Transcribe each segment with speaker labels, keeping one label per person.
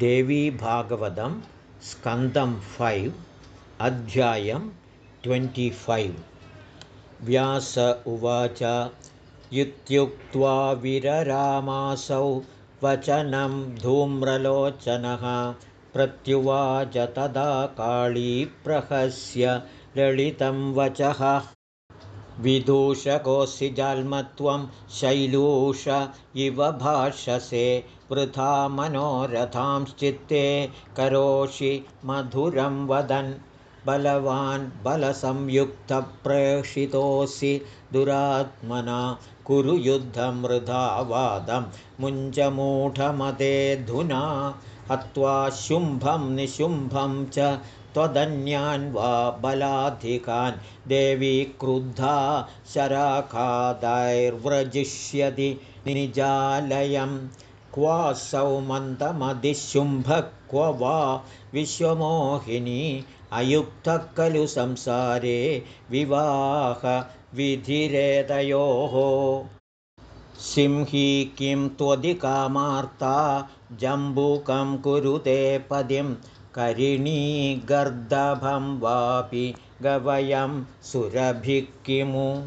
Speaker 1: देवीभागवतं स्कन्दं फैव् अध्यायं ट्वेण्टिफैव्। व्यास उवाच इत्युक्त्वा विररामासौ वचनं धूम्रलोचनः प्रत्युवाच तदा काळीप्रहस्य ललितं वचः विदूषकोऽसि जाल्मत्वं शैलूष इव भाषसे वृथा मनोरथांश्चित्ते करोषि मधुरं वदन्। बलवान् बलसंयुक्तप्रेषितोऽसि दुरात्मना कुरु युद्धं वृथा वादं मुञ्चमूढमतेऽधुना हत्वा शुम्भं निशुम्भं च त्वदन्यान् वा बलाधिकान्। देवी क्रुद्धा शराखादैर्व्रजिष्यति निजालयं। क्वासौ क्व वा विश्वमोहिनी अयुक्तः खलु संसारे विवाहविधिरेतयोः सिंही किं त्वदिकामार्ता जम्बूकं कुरुते पदिं करिणीगर्दभं वापि गवयं सुरभिः किमु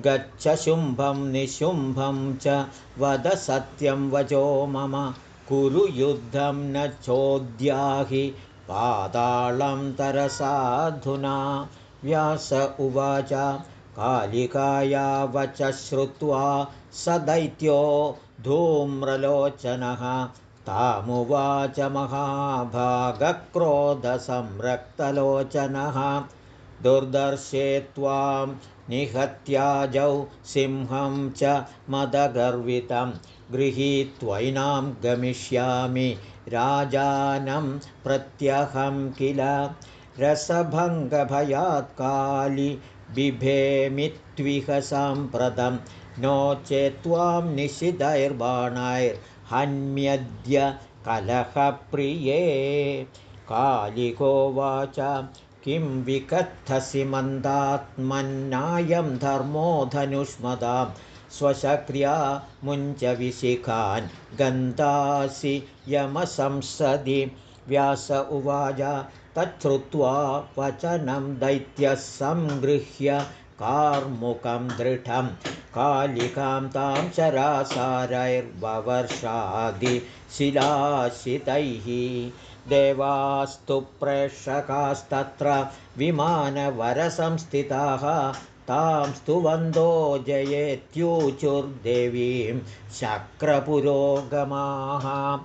Speaker 1: गच्छ शुम्भं निशुम्भं च वद सत्यं वचो मम। कुरु युद्धं न चोद्याहि पातालं तरसाधुना। व्यास उवाच कालिकाया वच श्रुत्वा स दैत्यो धूम्रलोचनः तामुवाच महाभागक्रोधसंरक्तलोचनः दुर्दर्शे त्वां निहत्याजौ सिंहं च मदगर्वितं गृहीत्वैनां गमिष्यामि राजानं प्रत्यहं किल रसभङ्गभयात्कालि बिभेमित्विह साम्प्रतं नो चेत् त्वां हन्म्यद्य कलहप्रिये कालिकोवाच किं विकथसि मन्दात्मन्नायं धर्मो धनुष्मदां स्वशक्र्या मुञ्चविशिखान् गन्तासि यमसंसदि। व्यास उवाच तच्छ्रुत्वा वचनं दैत्यः सङ्गृह्य कार्मुकं दृढं कालिकां तां चरासारैर्ववर्षादिशिलाशितैः देवास्तु प्रेक्षकास्तत्र विमानवरसंस्थिताः। तां स्तुवन्दो जयेत्यूचुर्देवीं शक्रपुरोगमाः।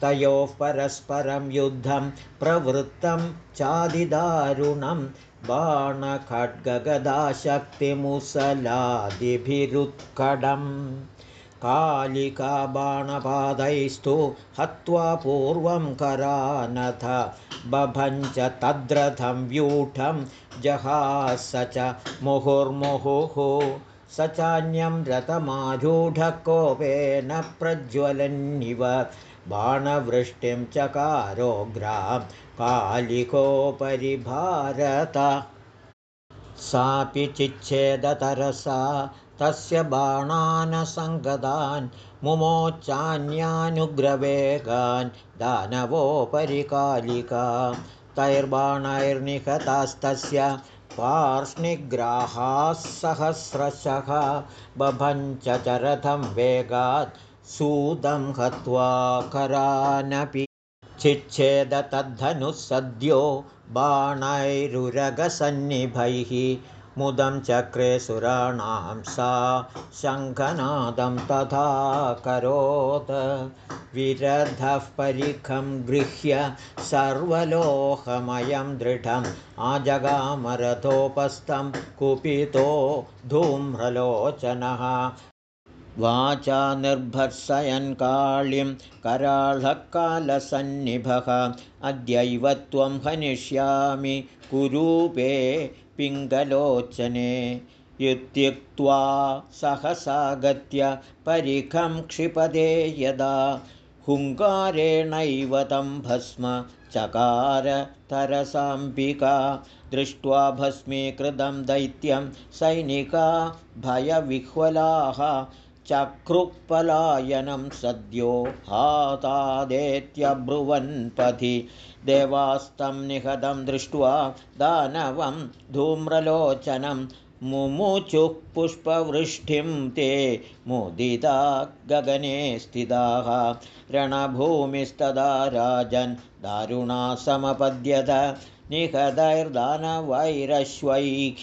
Speaker 1: तयोः परस्परं युद्धं प्रवृत्तं चादिदारुणं बाणखड्गगदाशक्तिमुसलादिभिरुत्कडम् कालिका बाणपादैस्तु हत्वा पूर्वं करानथ बभञ्च तद्रथं व्यूढं जहास च मुहुर्मुहुः। स चान्यं रथमारूढकोपेन प्रज्वलन्निव बाणवृष्टिं चकारोग्रां कालिकोपरि भारत सापि चिच्छेदतरसा तस्य बाणानसङ्गदान् मुमोच्चान्यानुग्रवेगान् दानवोपरि कालिका तैर्बाणैर्निहतास्तस्य पार्ष्णिग्राहाः सहस्रशः बभञ्च च रथं वेगात् सूदं हत्वा करानपि चिच्छेद तद्धनुः सद्यो बाणैरुरगसन्निभैः मुदं चक्रे सुराणां सा शङ्खनादं तथा करोत्। विरधः परिखं गृह्य सर्वलोहमयं दृढम् आजगामरथोपस्थं कुपितो धूम्रलोचनः वाचा निर्भर्सयन् काळीं कराळकालसन्निभः अद्यैव त्वं हनिष्यामि कुरूपे पिङ्गलोचने। इत्युक्त्वा सहसागत्य परिखं क्षिपदे यदा हुङ्कारेणैव तं भस्म चकारतरसाम्बिका दृष्ट्वा भस्मीकृतं दैत्यं सैनिका भयविह्वलाः चक्रुपलायनं सद्यो हातादेत्यब्रुवन्पथि देवास्तं निहतं दृष्ट्वा दानवं धूम्रलोचनं मुमुचुः पुष्पवृष्टिं ते मुदिता गगने स्थिताः रणभूमिस्तदा राजन् दारुणा समपद्यत निहतैर्दानवैरश्वैः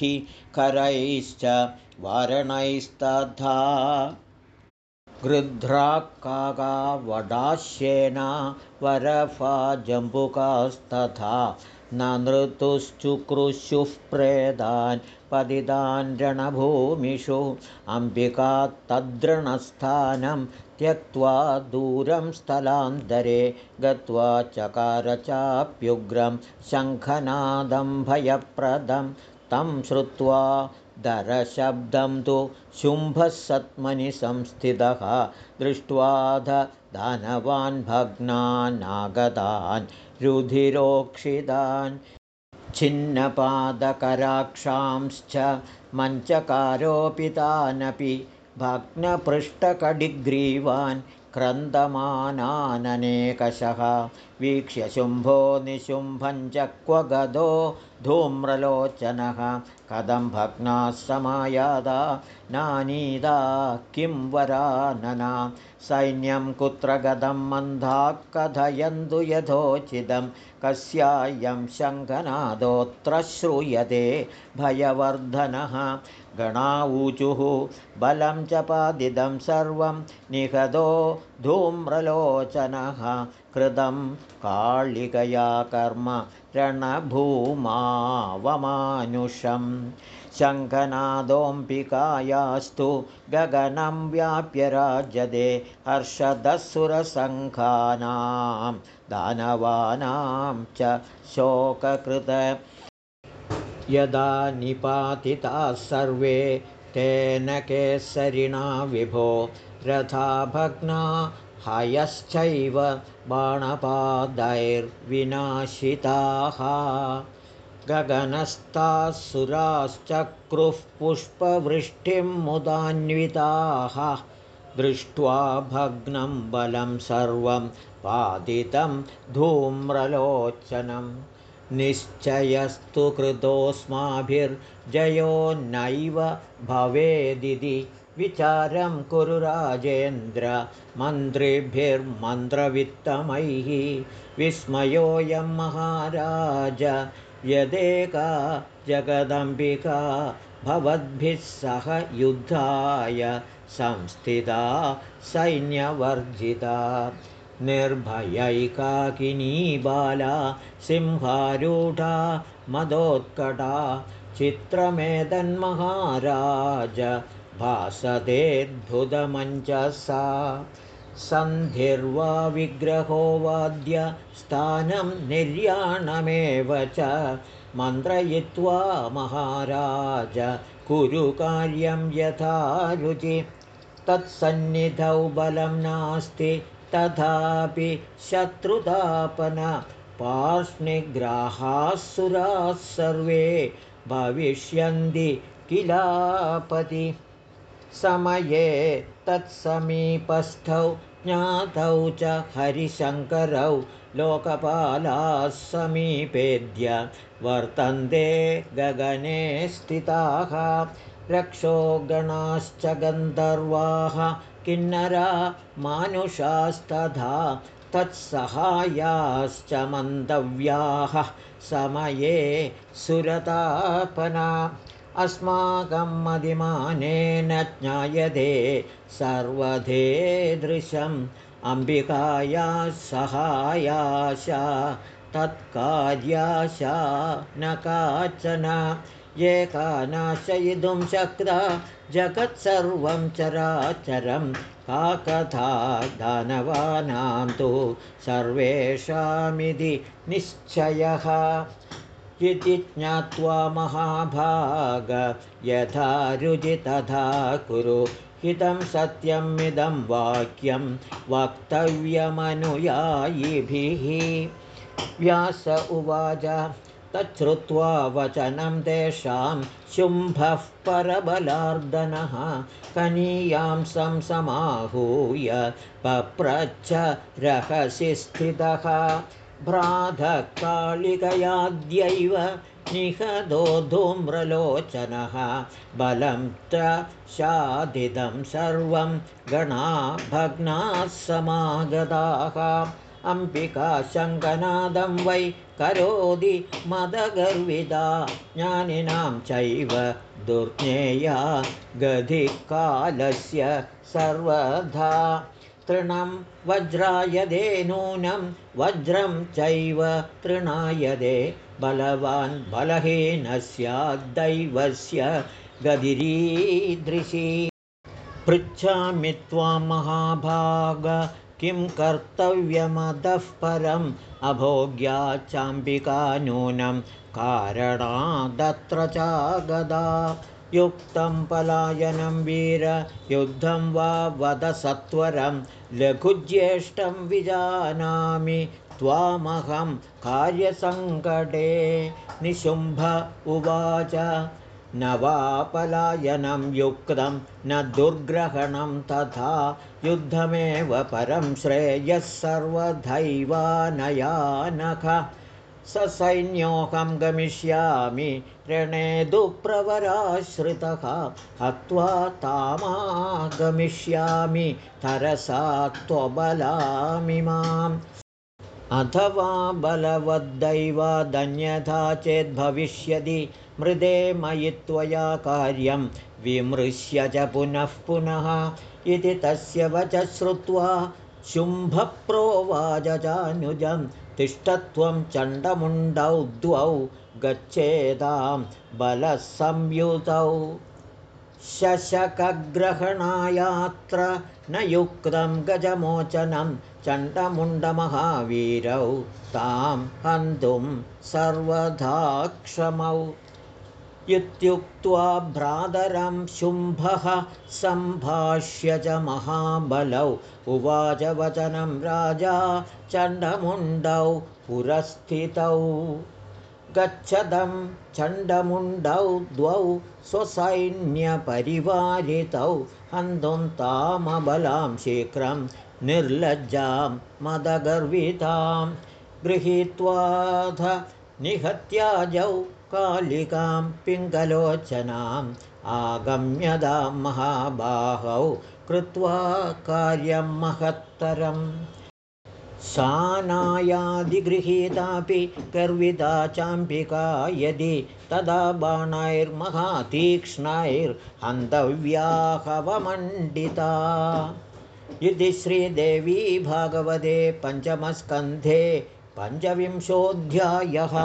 Speaker 1: करैश्च वारणैस्तथा गृध्राक्कागा वडाश्येना वरफा जम्बुकास्तथा न नृतुश्चुक्रुशुः प्रेदान् पतितान् रणभूमिषु अम्बिका तद्रणस्थानं त्यक्त्वा दूरं स्थलान्तरे गत्वा चकार चाप्युग्रं शङ्खनादं तं श्रुत्वा दरशब्दं तु शुम्भः सत्मनि संस्थितः। दृष्ट्वाध दानवान् भग्नानागतान् रुधिरोक्षितान् छिन्नपादकराक्षांश्च मञ्चकारोपितानपि भग्नपृष्ठकडिग्रीवान् क्रन्दमानाननेकशः। वीक्ष्य शुम्भो निशुम्भं च क्व गदो धूम्रलोचनः कथं भग्नाः समायादा नानीदा किं वरानना? सैन्यं कुत्र गतं मन्दाः कथयन्तु यथोचितं। कस्यायं शङ्खनादोऽत्र श्रूयते भयवर्धनः। गणाऊचुः बलं च पादिदं सर्वं निहतो धूम्रलोचनः। कृतं काळिकया कर्म रणभूमावमानुषं शङ्खनादोऽम्बिकायास्तु गगनं व्याप्य राजदे हर्षदसुरसङ्खानां दानवानां च शोककृत। यदा निपातिताः सर्वे तेन केसरिणा विभो रथा भग्ना हयश्चैव बाणपादैर्विनाशिताः गगनस्थाः सुराश्चक्रुः पुष्पवृष्टिं मुदान्विताः। दृष्ट्वा भग्नं बलं सर्वं पादितं धूम्रलोचनम् निश्चयस्तु कृतोऽस्माभिर्जयो नैव भवेदिति विचारं कुरु राजेन्द्र। मन्त्रिभिर्मन्त्रवित्तमैः। विस्मयोऽयं महाराज यदेका जगदम्बिका भवद्भिः सह युद्धाय संस्थिता सैन्यवर्जिता। निर्भयैकाकिनी बाला सिंहारूढा मदोत्कटा चित्रमेदन्महाराज भासतेऽद्भुतमञ्चसा सन्धिर्वा विग्रहो वाद्य स्थानं निर्याणमेव च मन्त्रयित्वा महाराज कुरु कार्यं यथा रुचि। तत्सन्निधौ बलं नास्ति तथापि शत्रुतापन। सुराः सर्वे भविष्यन्ति किलापति। समये तत्समीपस्थौ ज्ञातौ च हरिशङ्करौ लोकपालाः समीपेद्य वर्तन्ते गगने स्थिताः। रक्षो गणाश्च गन्धर्वाः किन्नरा मानुषास्तथा तत्सहायाश्च मन्दव्याः समये सुरतापना अस्माकं मदिमानेन ज्ञायते सर्वधेदृशम् अम्बिकाया सहायाशा तत्कार्याशा न काचन। एका नाशयितुं शक्ता जगत्सर्वं चराचरं का कथा दानवानां तु सर्वेषामिति निश्चयः इति ज्ञात्वा महाभाग यथा रुचि तथा कुरु। हितं सत्यमिदं वाक्यं वक्तव्यमनुयायिभिः। व्यास उवाच तच्छ्रुत्वा वचनं तेषां शुम्भः परबलार्दनः कनीयां संसमाहूय पप्रच्छ रहसि स्थितः भ्रातकालिकयाद्यैव निहदो धूम्रलोचनः बलं च शादिदं सर्वं गणा भग्नाः समागताः अम्बिका शङ्कनादं वै करोति मदगर्विदा ज्ञानिनां चैव दुर्ज्ञेया गधिकालस्य सर्वधा तृणं वज्रायदे नूनं वज्रं चैव तृणायदे। बलवान् बलहीनस्याद्दैवस्य गदिरीदृशी। पृच्छामि त्वां महाभाग किं कर्तव्यमतः परम्? अभोग्या चाम्बिका नूनं कारणादत्र चागदा युक्तं पलायनं वीर युद्धं वा वदसत्वरं लघुज्येष्ठं विजानामि त्वामहं कार्यसङ्कटे। निशुम्भ उवाच न वा पलायनं युक्तं न दुर्ग्रहणं तथा युद्धमेव परं श्रेयः सर्वधैवानयानख स सैन्योऽहं गमिष्यामि ऋणे दुप्रवराश्रितः हत्वा तामागमिष्यामि तरसा त्वबलामिमाम् अथवा बलवद्दैवादन्यथा चेद्भविष्यति मृदे मयि त्वया कार्यं विमृश्य च पुनः पुनः। इति तस्य वच श्रुत्वा शुम्भप्रोवाजजानुजं तिष्ठत्वं चण्डमुण्डौ द्वौ गच्छेदां बलसंयुतौ। शशकग्रहणायात्र न युक्तं गजमोचनं चण्डमुण्डमहावीरौ तां हन्तुं सर्वधा क्षमौ इत्युक्त्वा भ्रातरं शुम्भः सम्भाष्य च महाबलौ। उवाच वचनं राजा चण्डमुण्डौ पुरस्थितौ। गच्छदं चण्डमुण्डौ द्वौ स्वसैन्यपरिवारितौ। हन्तुं तामबलां शीघ्रं निर्लज्जां मदगर्वितां। गृहीत्वाध निहत्याजौ कालिकां पिङ्गलोचनाम् आगम्यदां महाबाहौ कृत्वा कार्यं महत्तरम्। सानायादिगृहीतापि गर्विता चाम्बिका यदि तदा बाणैर्महातीक्ष्णैर्हन्तव्याहवमण्डिता। इति श्रीदेवी भागवते पञ्चमस्कन्धे पञ्चविंशोऽध्यायः